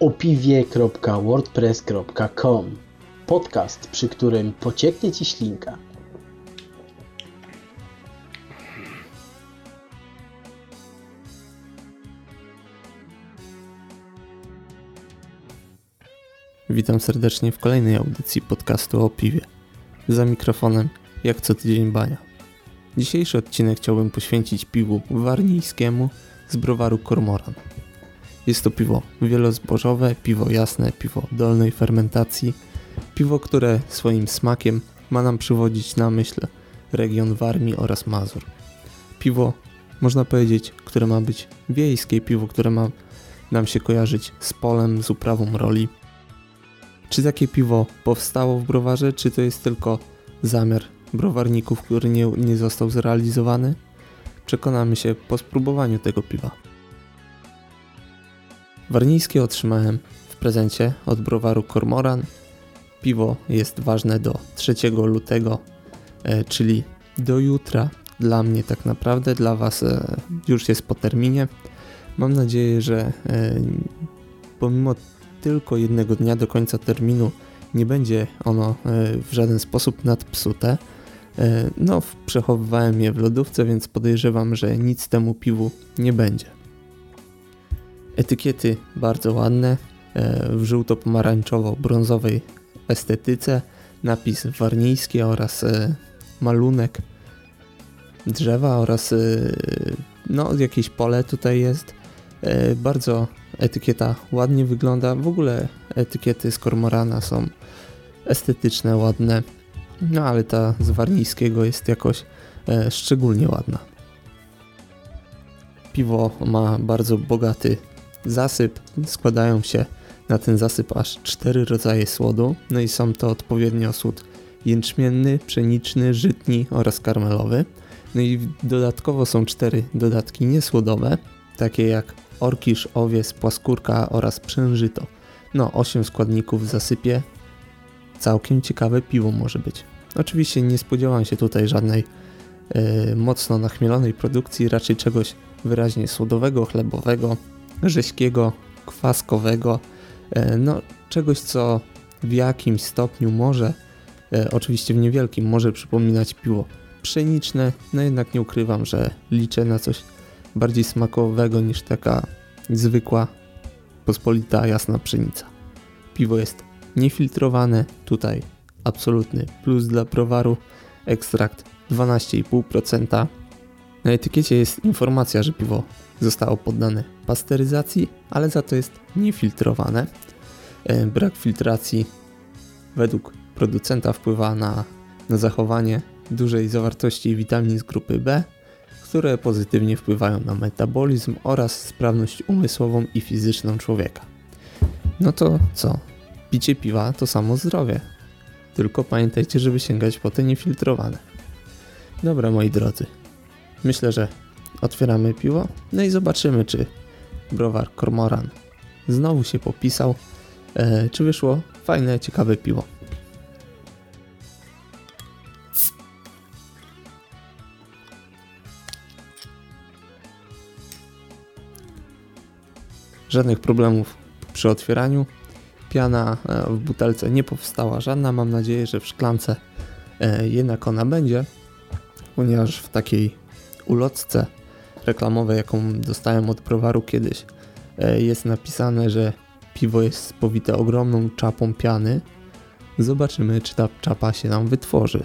opiwie.wordpress.com Podcast, przy którym pocieknie Ci ślinka. Witam serdecznie w kolejnej audycji podcastu o piwie. Za mikrofonem, jak co tydzień bania. Dzisiejszy odcinek chciałbym poświęcić piwu warnijskiemu z browaru Kormoran. Jest to piwo wielozbożowe, piwo jasne, piwo dolnej fermentacji, piwo, które swoim smakiem ma nam przywodzić na myśl region Warmii oraz Mazur. Piwo, można powiedzieć, które ma być wiejskie, piwo, które ma nam się kojarzyć z polem, z uprawą roli. Czy takie piwo powstało w browarze, czy to jest tylko zamiar browarników, który nie, nie został zrealizowany? Przekonamy się po spróbowaniu tego piwa. Warnijskie otrzymałem w prezencie od browaru Kormoran. Piwo jest ważne do 3 lutego, e, czyli do jutra. Dla mnie tak naprawdę, dla Was e, już jest po terminie. Mam nadzieję, że e, pomimo tylko jednego dnia do końca terminu nie będzie ono w żaden sposób nadpsute. No, przechowywałem je w lodówce, więc podejrzewam, że nic temu piwu nie będzie. Etykiety bardzo ładne, e, w żółto-pomarańczowo-brązowej estetyce, napis warnijski oraz e, malunek drzewa oraz e, no jakieś pole tutaj jest. Bardzo etykieta ładnie wygląda. W ogóle etykiety z Kormorana są estetyczne, ładne. No ale ta z warnijskiego jest jakoś szczególnie ładna. Piwo ma bardzo bogaty zasyp. Składają się na ten zasyp aż cztery rodzaje słodu, no i są to odpowiednio słód jęczmienny, pszeniczny, żytni oraz karmelowy. No i dodatkowo są cztery dodatki niesłodowe, takie jak orkisz, owies, płaskórka oraz przężyto. No, 8 składników w zasypie. Całkiem ciekawe piwo może być. Oczywiście nie spodziewam się tutaj żadnej yy, mocno nachmielonej produkcji, raczej czegoś wyraźnie słodowego, chlebowego, rześkiego, kwaskowego, e, no czegoś co w jakimś stopniu może, e, oczywiście w niewielkim, może przypominać piwo pszeniczne, no jednak nie ukrywam, że liczę na coś bardziej smakowego niż taka zwykła, pospolita, jasna pszenica. Piwo jest niefiltrowane, tutaj absolutny plus dla browaru, ekstrakt 12,5%. Na etykiecie jest informacja, że piwo zostało poddane pasteryzacji, ale za to jest niefiltrowane. E, brak filtracji według producenta wpływa na, na zachowanie dużej zawartości witamin z grupy B, które pozytywnie wpływają na metabolizm oraz sprawność umysłową i fizyczną człowieka. No to co? Picie piwa to samo zdrowie. Tylko pamiętajcie, żeby sięgać po te niefiltrowane. Dobra moi drodzy, myślę, że Otwieramy piwo, no i zobaczymy, czy browar Kormoran znowu się popisał, e, czy wyszło fajne, ciekawe piwo. Żadnych problemów przy otwieraniu. Piana e, w butelce nie powstała żadna. Mam nadzieję, że w szklance e, jednak ona będzie, ponieważ w takiej ulotce reklamowej, jaką dostałem od browaru kiedyś, e, jest napisane, że piwo jest spowite ogromną czapą piany. Zobaczymy, czy ta czapa się nam wytworzy.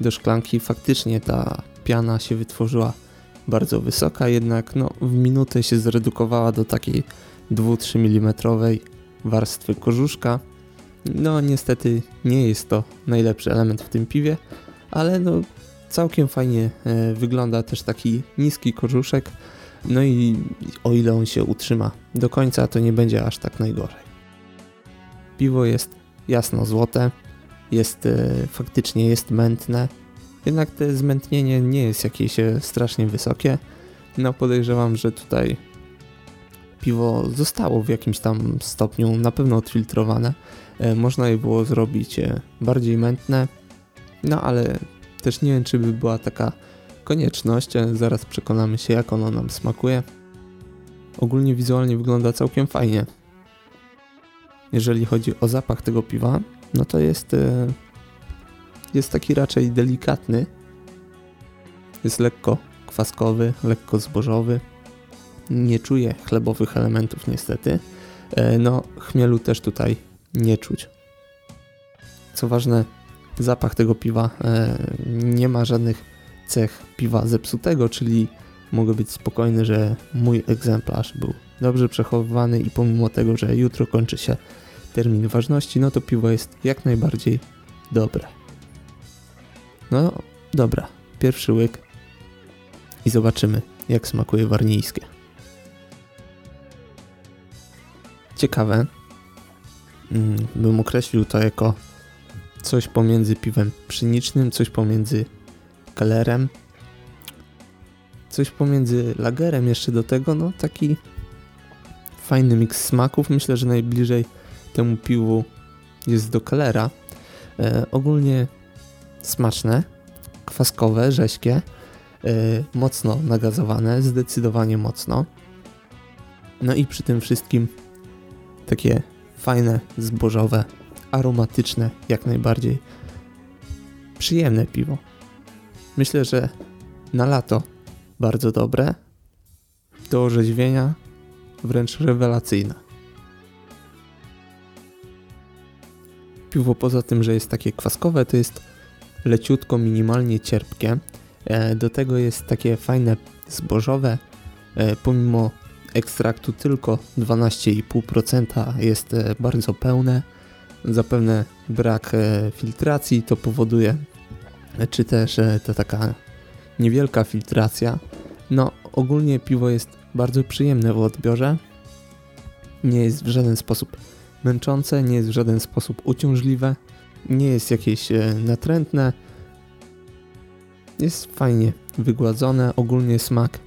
do szklanki faktycznie ta piana się wytworzyła bardzo wysoka, jednak no, w minutę się zredukowała do takiej 2-3 mm warstwy korzuszka. No niestety nie jest to najlepszy element w tym piwie, ale no całkiem fajnie e, wygląda też taki niski korzuszek. No i o ile on się utrzyma do końca, to nie będzie aż tak najgorzej. Piwo jest jasno złote, jest e, faktycznie jest mętne, jednak to zmętnienie nie jest jakieś e, strasznie wysokie. No podejrzewam, że tutaj piwo zostało w jakimś tam stopniu na pewno odfiltrowane. E, można je było zrobić bardziej mętne, no ale też nie wiem, czy by była taka konieczność. Zaraz przekonamy się, jak ono nam smakuje. Ogólnie wizualnie wygląda całkiem fajnie. Jeżeli chodzi o zapach tego piwa, no to jest, e, jest taki raczej delikatny. Jest lekko kwaskowy, lekko zbożowy. Nie czuję chlebowych elementów niestety. E, no, chmielu też tutaj nie czuć. Co ważne, zapach tego piwa e, nie ma żadnych cech piwa zepsutego, czyli mogę być spokojny, że mój egzemplarz był dobrze przechowywany i pomimo tego, że jutro kończy się termin ważności, no to piwo jest jak najbardziej dobre. No dobra, pierwszy łyk i zobaczymy jak smakuje warnijskie. Ciekawe, mm, bym określił to jako coś pomiędzy piwem pszenicznym, coś pomiędzy kalerem, coś pomiędzy lagerem jeszcze do tego, no taki fajny miks smaków. Myślę, że najbliżej temu piwu jest do kalera. E, ogólnie smaczne, kwaskowe, rześkie, e, mocno nagazowane, zdecydowanie mocno. No i przy tym wszystkim takie fajne, zbożowe, aromatyczne, jak najbardziej przyjemne piwo. Myślę, że na lato bardzo dobre, do orzeźwienia wręcz rewelacyjne. Piwo poza tym, że jest takie kwaskowe, to jest leciutko, minimalnie cierpkie. E, do tego jest takie fajne zbożowe, e, pomimo ekstraktu tylko 12,5% jest e, bardzo pełne. Zapewne brak filtracji to powoduje, czy też to taka niewielka filtracja. No ogólnie piwo jest bardzo przyjemne w odbiorze. Nie jest w żaden sposób męczące, nie jest w żaden sposób uciążliwe, nie jest jakieś e, natrętne. Jest fajnie wygładzone, ogólnie smak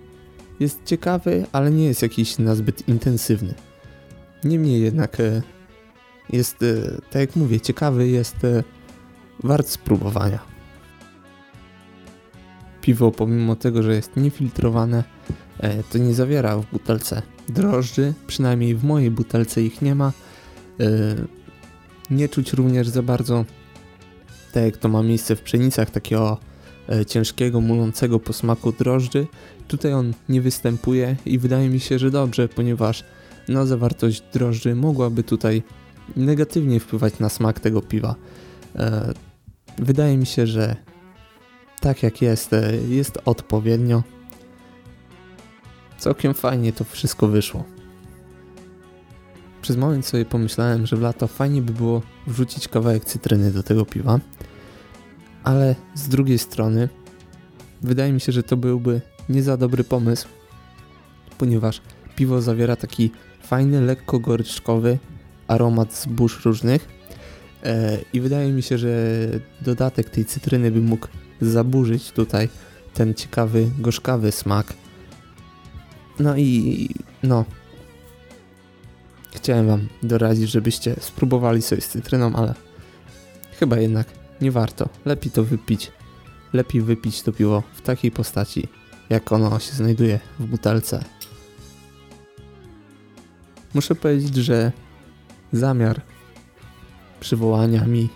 jest ciekawy, ale nie jest jakiś nazbyt intensywny. Niemniej jednak e, jest, e, tak jak mówię, ciekawy, jest wart spróbowania. Piwo, pomimo tego, że jest niefiltrowane, to nie zawiera w butelce drożdży, przynajmniej w mojej butelce ich nie ma, nie czuć również za bardzo, tak jak to ma miejsce w pszenicach, takiego e, ciężkiego, mulącego posmaku drożdży. Tutaj on nie występuje i wydaje mi się, że dobrze, ponieważ no, zawartość drożdży mogłaby tutaj negatywnie wpływać na smak tego piwa. E, wydaje mi się, że tak jak jest, jest odpowiednio. Całkiem fajnie to wszystko wyszło. Przez moment sobie pomyślałem, że w lato fajnie by było wrzucić kawałek cytryny do tego piwa, ale z drugiej strony wydaje mi się, że to byłby nie za dobry pomysł, ponieważ piwo zawiera taki fajny, lekko goryczkowy aromat zbóż różnych e, i wydaje mi się, że dodatek tej cytryny by mógł zaburzyć tutaj ten ciekawy, gorzkawy smak. No i no, Chciałem wam doradzić, żebyście spróbowali sobie z cytryną, ale chyba jednak nie warto. Lepiej to wypić. Lepiej wypić to piwo w takiej postaci, jak ono się znajduje w butelce. Muszę powiedzieć, że zamiar przywołania mi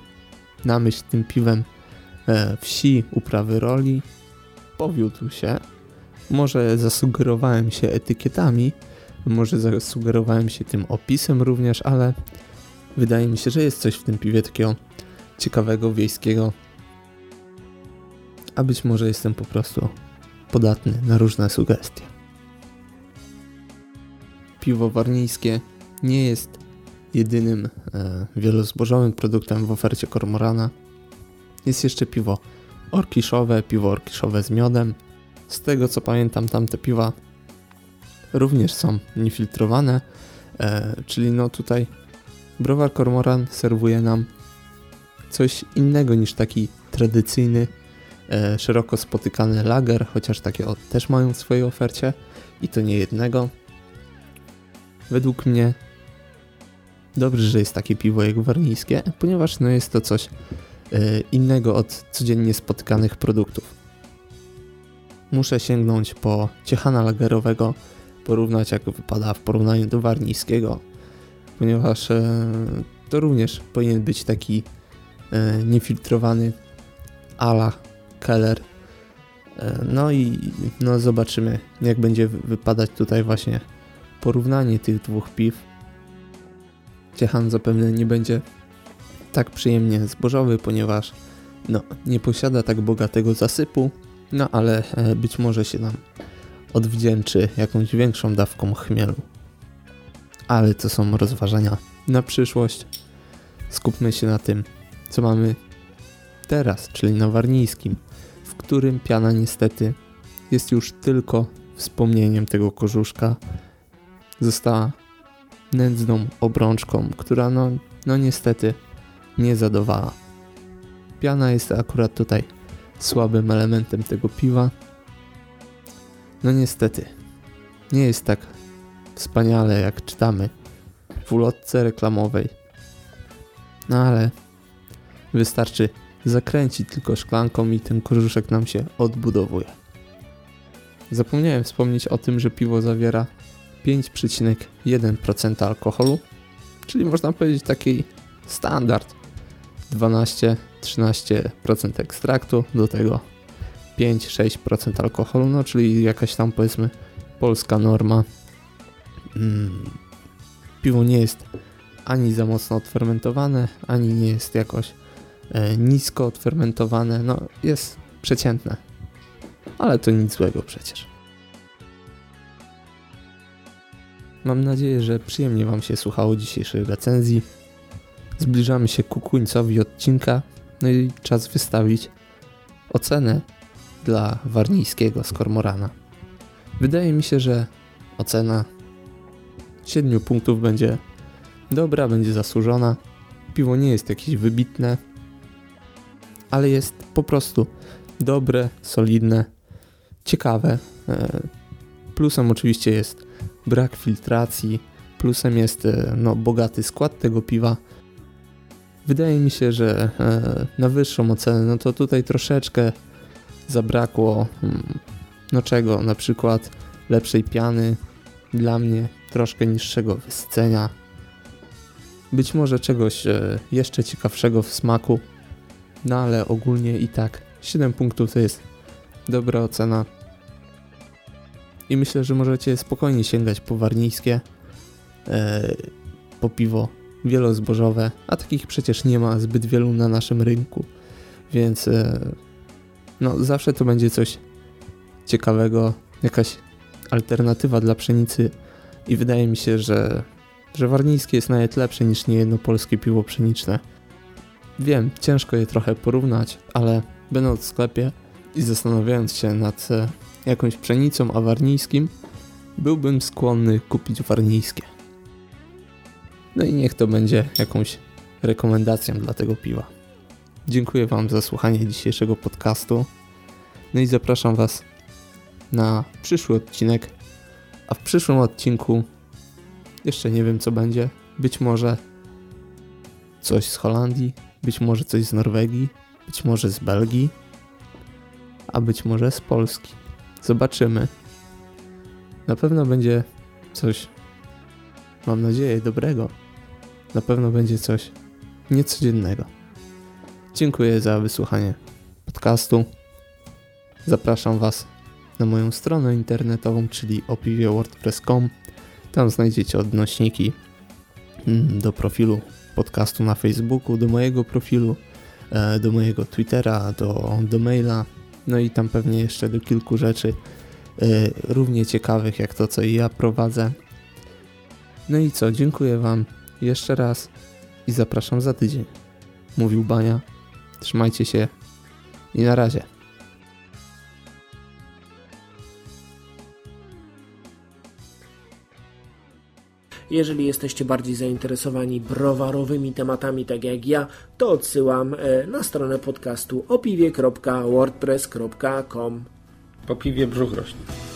na myśl tym piwem e, wsi uprawy roli powiódł się. Może zasugerowałem się etykietami, może zasugerowałem się tym opisem również, ale wydaje mi się, że jest coś w tym piwie takiego ciekawego, wiejskiego. A być może jestem po prostu podatny na różne sugestie. Piwo warnijskie nie jest jedynym e, wielozbożowym produktem w ofercie Kormorana. Jest jeszcze piwo orkiszowe, piwo orkiszowe z miodem. Z tego co pamiętam, tamte piwa również są niefiltrowane, e, czyli no tutaj browar Kormoran serwuje nam coś innego niż taki tradycyjny, e, szeroko spotykany lager, chociaż takie też mają w swojej ofercie i to nie jednego. Według mnie dobrze, że jest takie piwo jak warnijskie, ponieważ no jest to coś e, innego od codziennie spotykanych produktów. Muszę sięgnąć po ciechana lagerowego, porównać jak wypada w porównaniu do warnijskiego, ponieważ e, to również powinien być taki e, niefiltrowany ala Keller. No i no zobaczymy jak będzie wypadać tutaj właśnie porównanie tych dwóch piw. Ciechan zapewne nie będzie tak przyjemnie zbożowy, ponieważ no, nie posiada tak bogatego zasypu, no ale e, być może się nam odwdzięczy jakąś większą dawką chmielu. Ale to są rozważania na przyszłość. Skupmy się na tym, co mamy teraz, czyli na warnijskim, w którym piana niestety jest już tylko wspomnieniem tego korzuszka. Została nędzną obrączką, która no, no niestety nie zadowala. Piana jest akurat tutaj słabym elementem tego piwa. No niestety, nie jest tak wspaniale jak czytamy w ulotce reklamowej. No ale wystarczy zakręcić tylko szklanką i ten korzuszek nam się odbudowuje. Zapomniałem wspomnieć o tym, że piwo zawiera 5,1% alkoholu, czyli można powiedzieć taki standard 12-13% ekstraktu, do tego 5-6% alkoholu, no czyli jakaś tam powiedzmy polska norma. Mm, piwo nie jest ani za mocno odfermentowane, ani nie jest jakoś e, nisko odfermentowane, no jest przeciętne. Ale to nic złego przecież. Mam nadzieję, że przyjemnie Wam się słuchało dzisiejszej recenzji. Zbliżamy się ku końcowi odcinka, no i czas wystawić ocenę dla warnijskiego z Kormorana. Wydaje mi się, że ocena 7 punktów będzie dobra, będzie zasłużona. Piwo nie jest jakieś wybitne, ale jest po prostu dobre, solidne, ciekawe. E, plusem oczywiście jest brak filtracji, plusem jest e, no, bogaty skład tego piwa. Wydaje mi się, że e, na wyższą ocenę, no to tutaj troszeczkę zabrakło hmm, no czego, na przykład lepszej piany, dla mnie troszkę niższego wysycenia, być może czegoś e, jeszcze ciekawszego w smaku, no ale ogólnie i tak 7 punktów to jest dobra ocena. I myślę, że możecie spokojnie sięgać po warnijskie, e, po piwo wielozbożowe, a takich przecież nie ma zbyt wielu na naszym rynku, więc e, no zawsze to będzie coś ciekawego, jakaś alternatywa dla pszenicy i wydaje mi się, że, że warnijskie jest nawet lepsze niż niejedno polskie piwo pszeniczne. Wiem, ciężko je trochę porównać, ale będąc w sklepie i zastanawiając się nad e, jakąś pszenicą awarnijskim, byłbym skłonny kupić warnijskie. No i niech to będzie jakąś rekomendacją dla tego piwa. Dziękuję Wam za słuchanie dzisiejszego podcastu. No i zapraszam Was na przyszły odcinek. A w przyszłym odcinku jeszcze nie wiem co będzie. Być może coś z Holandii, być może coś z Norwegii, być może z Belgii, a być może z Polski. Zobaczymy. Na pewno będzie coś, mam nadzieję, dobrego. Na pewno będzie coś niecodziennego. Dziękuję za wysłuchanie podcastu. Zapraszam Was na moją stronę internetową, czyli opiwiewordpress.com. Tam znajdziecie odnośniki mm, do profilu podcastu na Facebooku, do mojego profilu, e, do mojego Twittera, do, do maila, no i tam pewnie jeszcze do kilku rzeczy e, równie ciekawych jak to, co ja prowadzę. No i co, dziękuję Wam jeszcze raz i zapraszam za tydzień. Mówił Bania. Trzymajcie się i na razie. Jeżeli jesteście bardziej zainteresowani browarowymi tematami, tak jak ja, to odsyłam e, na stronę podcastu opiwie.wordpress.com. Po piwie brzuch rośnie.